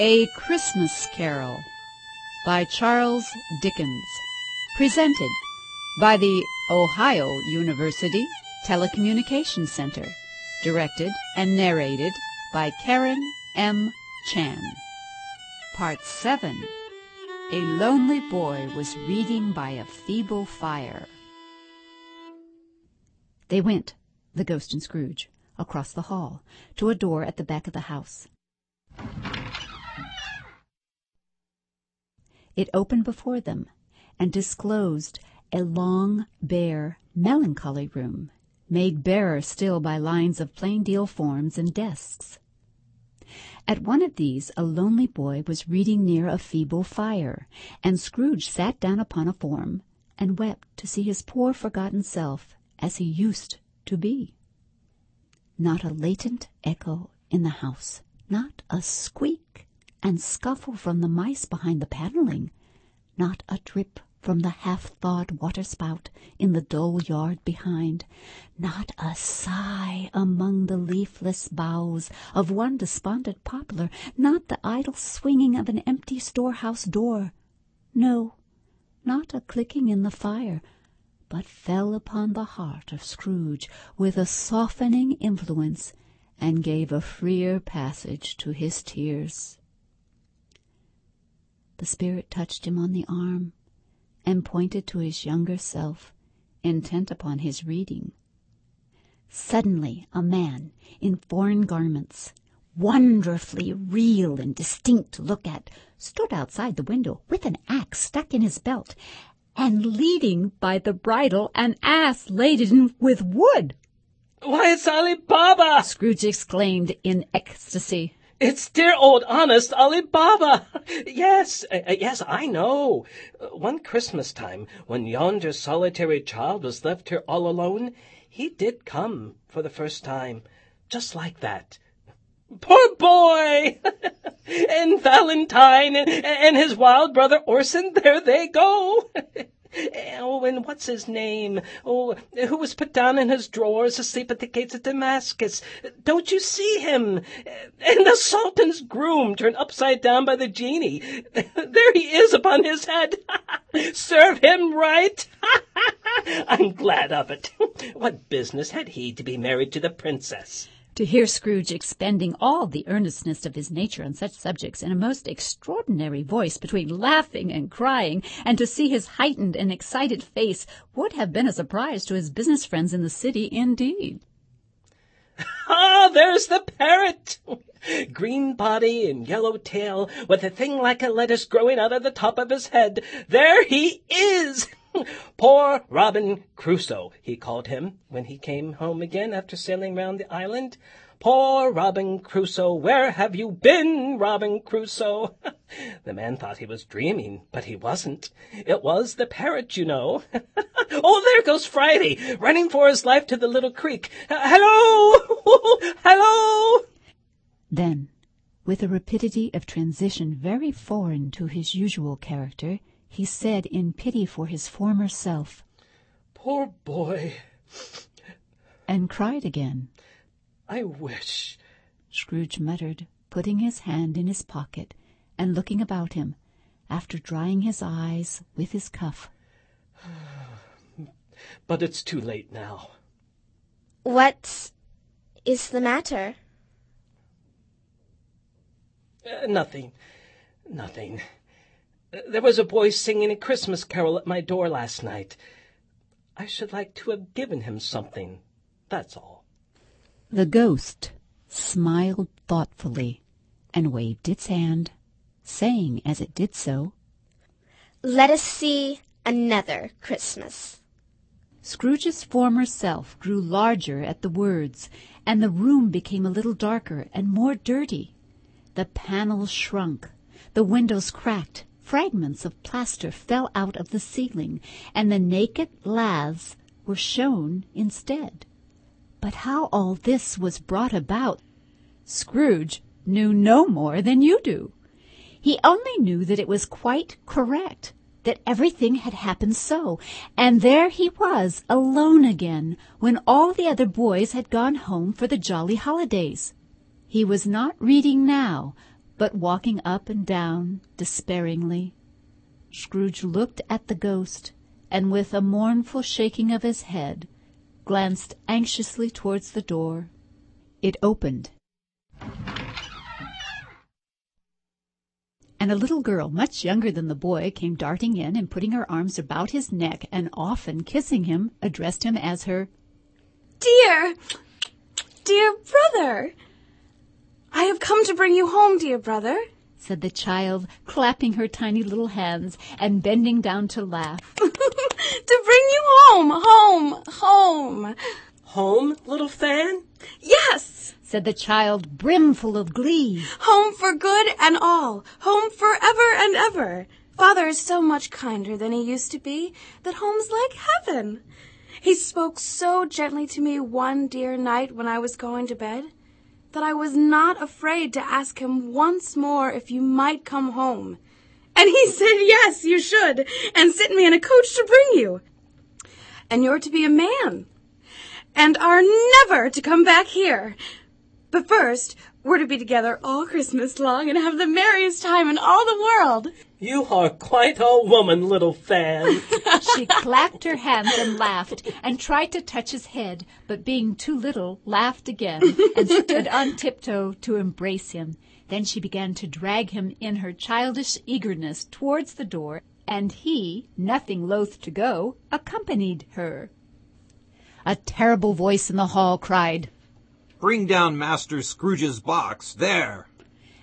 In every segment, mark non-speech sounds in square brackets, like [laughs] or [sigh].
A Christmas Carol by Charles Dickens. Presented by the Ohio University Telecommunications Center. Directed and narrated by Karen M. Chan. Part 7 A lonely boy was reading by a feeble fire. They went, the ghost and Scrooge, across the hall, to a door at the back of the house. It opened before them and disclosed a long, bare, melancholy room, made barer still by lines of plain deal forms and desks. At one of these a lonely boy was reading near a feeble fire, and Scrooge sat down upon a form and wept to see his poor forgotten self as he used to be. Not a latent echo in the house, not a squeak and scuffle from the mice behind the paneling, not a drip from the half-thawed water-spout in the dull yard behind, not a sigh among the leafless boughs of one despondent poplar, not the idle swinging of an empty storehouse door. No, not a clicking in the fire, but fell upon the heart of Scrooge with a softening influence and gave a freer passage to his tears. The spirit touched him on the arm and pointed to his younger self, intent upon his reading. Suddenly a man in foreign garments, wonderfully real and distinct to look at, stood outside the window with an axe stuck in his belt and leading by the bridle an ass laden with wood. Why, it's Ali Baba! Scrooge exclaimed in ecstasy. It's dear old honest Ali Baba! [laughs] Yes, uh, yes, I know. Uh, one Christmas time, when yonder solitary child was left here all alone, he did come for the first time, just like that. Poor boy! [laughs] and Valentine and, and his wild brother Orson, there they go. [laughs] Oh, and what's his name? Oh, who was put down in his drawers asleep at the gates of Damascus? Don't you see him? And the Sultan's groom turned upside down by the genie. [laughs] There he is upon his head. [laughs] Serve him right. [laughs] I'm glad of it. What business had he to be married to the princess? To hear Scrooge expending all the earnestness of his nature on such subjects in a most extraordinary voice between laughing and crying, and to see his heightened and excited face, would have been a surprise to his business friends in the city indeed. [laughs] Ah, there's the parrot! Green body and yellow tail, with a thing like a lettuce growing out of the top of his head. There he is! [laughs] Poor Robin Crusoe, he called him when he came home again after sailing round the island. Poor Robin Crusoe, where have you been, Robin Crusoe? [laughs] the man thought he was dreaming, but he wasn't. It was the parrot, you know. [laughs] oh, there goes Friday, running for his life to the little creek. Hello! Hello! Then, with a rapidity of transition very foreign to his usual character, he said in pity for his former self, Poor boy, and cried again. I wish, Scrooge muttered, putting his hand in his pocket and looking about him, after drying his eyes with his cuff. [sighs] but it's too late now. What is the matter? Uh, nothing, nothing. There was a boy singing a Christmas carol at my door last night. I should like to have given him something, that's all. The ghost smiled thoughtfully and waved its hand, saying as it did so, Let us see another Christmas. Scrooge's former self grew larger at the words, and the room became a little darker and more dirty. The panels shrunk, the windows cracked, fragments of plaster fell out of the ceiling, and the naked laths were shown instead. But how all this was brought about, Scrooge knew no more than you do. He only knew that it was quite correct, that everything had happened so, and there he was alone again when all the other boys had gone home for the jolly holidays. He was not reading now, but walking up and down despairingly. Scrooge looked at the ghost, and with a mournful shaking of his head, glanced anxiously towards the door. It opened, and a little girl, much younger than the boy, came darting in, and putting her arms about his neck, and often kissing him, addressed him as her Dear, dear brother, I have come to bring you home, dear brother. said the child, clapping her tiny little hands and bending down to laugh. [laughs] to bring you home, home, home. Home, little Fan? Yes, said the child, brimful of glee. home for good and all, home forever and ever. Father is so much kinder than he used to be that home's like heaven. He spoke so gently to me one dear night when I was going to bed that I was not afraid to ask him once more if you might come home. And he [laughs] said, yes, you should, and sent me in a coach to bring you. And you're to be a man, and are never to come back here. But first, we're to be together all Christmas long and have the merriest time in all the world. You are quite a woman, little Fan. [laughs] She clapped her hands and laughed, and tried to touch his head, but being too little, laughed again, and stood on tiptoe to embrace him. Then she began to drag him in her childish eagerness towards the door, and he, nothing loath to go, accompanied her. A terrible voice in the hall cried, Bring down Master Scrooge's box, there!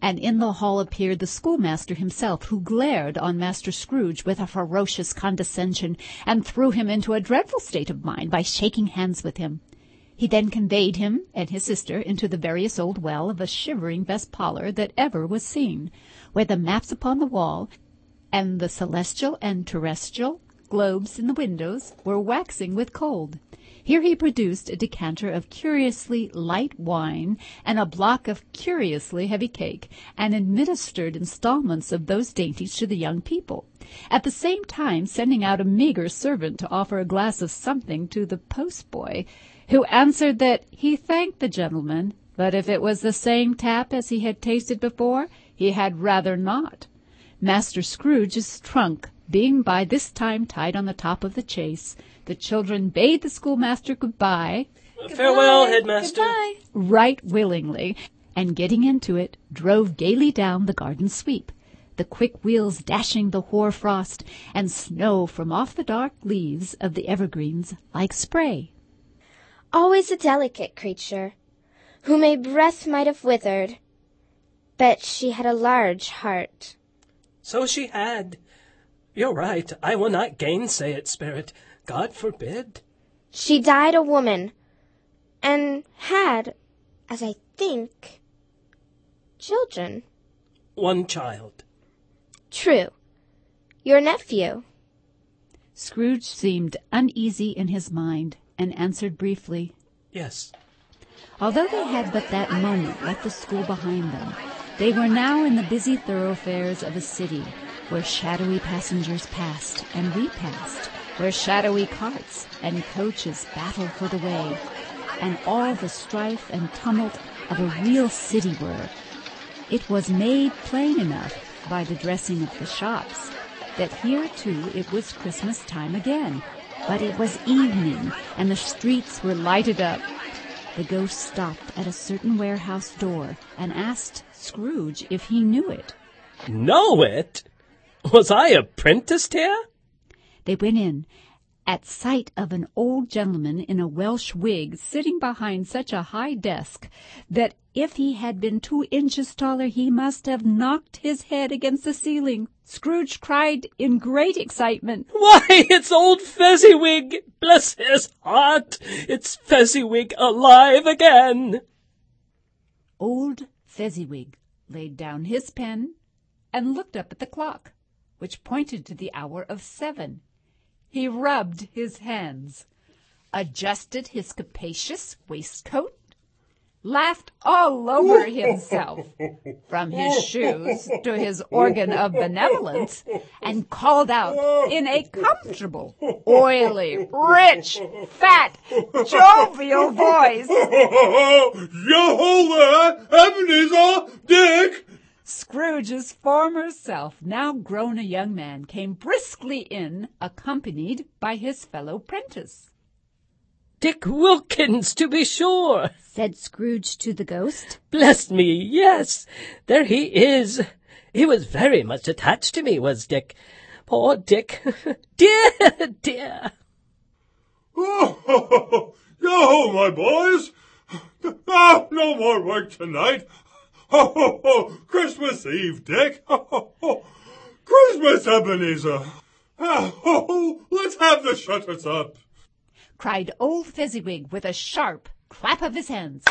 and in the hall appeared the schoolmaster himself, who glared on Master Scrooge with a ferocious condescension, and threw him into a dreadful state of mind by shaking hands with him. He then conveyed him and his sister into the veriest old well of a shivering best parlor that ever was seen, where the maps upon the wall, and the celestial and terrestrial globes in the windows, were waxing with cold. Here he produced a decanter of curiously light wine and a block of curiously heavy cake, and administered installments of those dainties to the young people, at the same time sending out a meagre servant to offer a glass of something to the postboy, who answered that he thanked the gentleman, but if it was the same tap as he had tasted before, he had rather not. Master Scrooge's trunk being by this time tied on the top of the chaise, the children bade the schoolmaster good-bye Farewell, headmaster. Goodbye. right willingly, and getting into it, drove gaily down the garden sweep, the quick wheels dashing the hoar frost and snow from off the dark leaves of the evergreens like spray. Always a delicate creature, whom a breath might have withered, but she had a large heart. So she had. You're right. I will not gainsay it, Spirit. God forbid. She died a woman, and had, as I think, children. One child. True. Your nephew. Scrooge seemed uneasy in his mind, and answered briefly, Yes. Although they had but that moment left the school behind them, they were now in the busy thoroughfares of a city, where shadowy passengers passed and repassed, where shadowy carts and coaches battled for the way, and all the strife and tumult of a real city were. It was made plain enough by the dressing of the shops that here too it was Christmas time again, but it was evening and the streets were lighted up. The ghost stopped at a certain warehouse door and asked Scrooge if he knew it. Know it? Was I apprenticed here? They went in at sight of an old gentleman in a Welsh wig sitting behind such a high desk that if he had been two inches taller he must have knocked his head against the ceiling. Scrooge cried in great excitement. [laughs] Why, it's old Fezziwig! Bless his heart! It's Fezziwig alive again! Old Fezziwig laid down his pen and looked up at the clock, which pointed to the hour of seven. He rubbed his hands, adjusted his capacious waistcoat, laughed all over [laughs] himself, from his shoes to his [laughs] organ of benevolence, and called out in a comfortable, oily, rich, fat, jovial voice, [laughs] there, Ebenezer, Dick! Scrooge's former self, now grown a young man, came briskly in, accompanied by his fellow prentice. Dick Wilkins, to be sure, said Scrooge to the ghost. Bless me, yes, there he is. He was very much attached to me, was Dick. Poor Dick. [laughs] dear, dear. [laughs] Oh, yo, my boys. Ah, no more work tonight. Ho, ho, ho. Christmas Eve, Dick. Ho, ho, ho. Christmas, Ebenezer. Ah, ho, ho. Let's have the shutters up cried old Fezziwig with a sharp clap of his hands.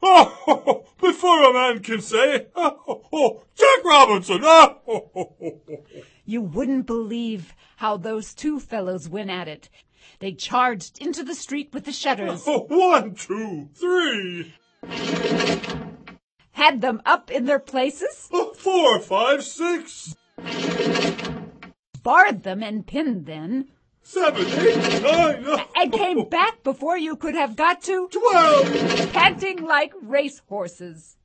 Oh, oh, oh, before a man can say, oh, oh, Jack Robinson! Oh, you wouldn't believe how those two fellows went at it. They charged into the street with the shutters. [laughs] One, two, three. Had them up in their places. [laughs] Four, five, six. Barred them and pinned them seven, eight, nine, and came back before you could have got to twelve, panting like race horses.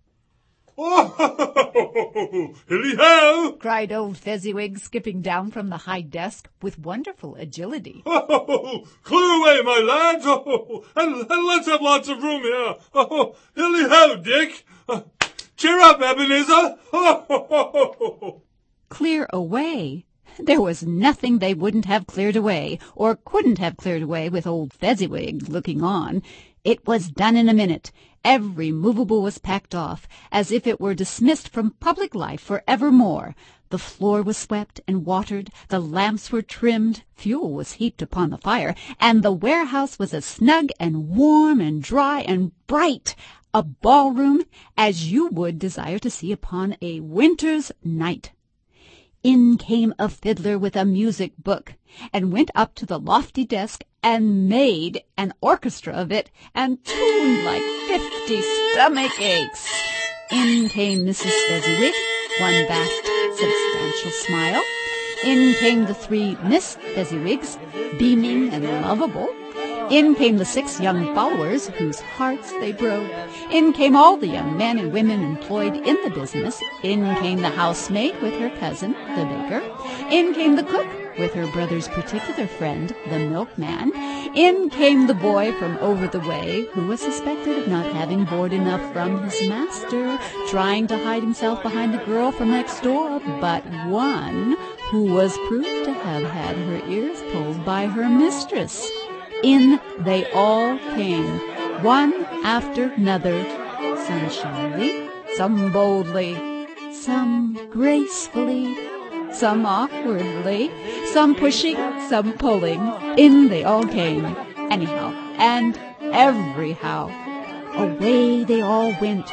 Oh, [laughs] hilly ho! cried old Fezziwig, skipping down from the high desk with wonderful agility. [laughs] Oh, clear away, my lads, oh, and, and let's have lots of room here. Oh, hilly ho, Dick. Cheer up, Ebenezer. [laughs] Clear away? There was nothing they wouldn't have cleared away, or couldn't have cleared away with old Fezziwig looking on. It was done in a minute. Every movable was packed off, as if it were dismissed from public life for evermore. The floor was swept and watered, the lamps were trimmed, fuel was heaped upon the fire, and the warehouse was as snug and warm and dry and bright a ballroom as you would desire to see upon a winter's night. In came a fiddler with a music book, and went up to the lofty desk and made an orchestra of it, and tuned like fifty stomach aches. In came Mrs. Fezziwig, one vast substantial smile. In came the three Miss Fezziwigs, beaming and lovable. In came the six young followers whose hearts they broke. In came all the young men and women employed in the business. In came the housemaid with her cousin, the baker. In came the cook with her brother's particular friend, the milkman. In came the boy from over the way, who was suspected of not having board enough from his master, trying to hide himself behind the girl from next door, but one who was proved to have had her ears pulled by her mistress. In they all came, one after another, some shyly, some boldly, some gracefully, some awkwardly, some pushing, some pulling. In they all came, anyhow, and everyhow. Away they all went,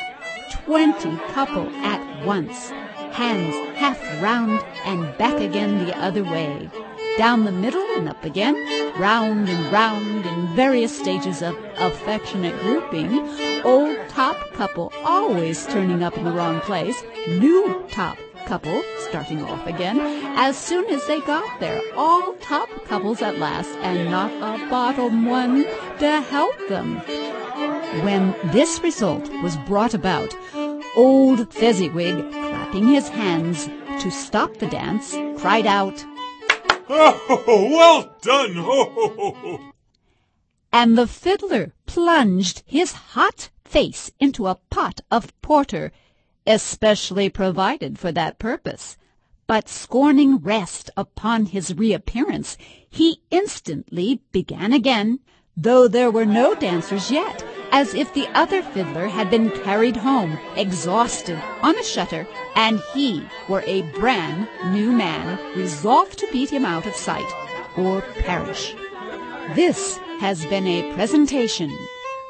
twenty couple at once, hands half round and back again the other way down the middle and up again, round and round in various stages of affectionate grouping, old top couple always turning up in the wrong place, new top couple starting off again. As soon as they got there, all top couples at last, and not a bottom one to help them. When this result was brought about, old Fezziwig, clapping his hands to stop the dance, cried out, Oh, well done! Oh, and the fiddler plunged his hot face into a pot of porter, especially provided for that purpose. But scorning rest upon his reappearance, he instantly began again, though there were no dancers yet, as if the other fiddler had been carried home, exhausted, on a shutter, and he were a brand new man, resolved to beat him out of sight or perish. This has been a presentation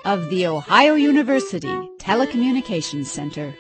of the Ohio University Telecommunications Center.